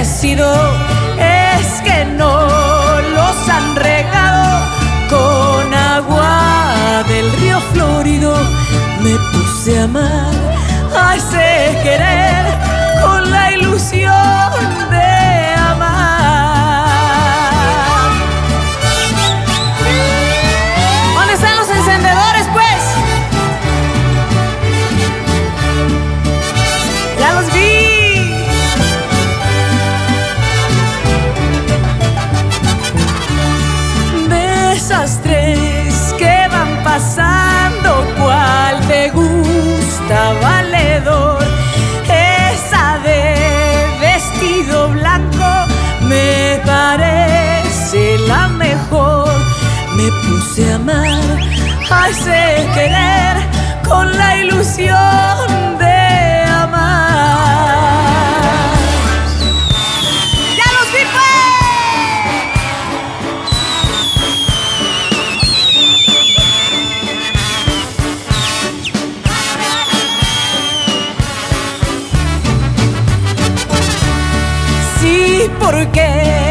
es que no los han regado con agua del río Florido. Me puse a amar a ese querer la mejor. Me puse a amar, a ese querer, con la ilusión de amar. ¡Ya los pues! vi, Sí, porque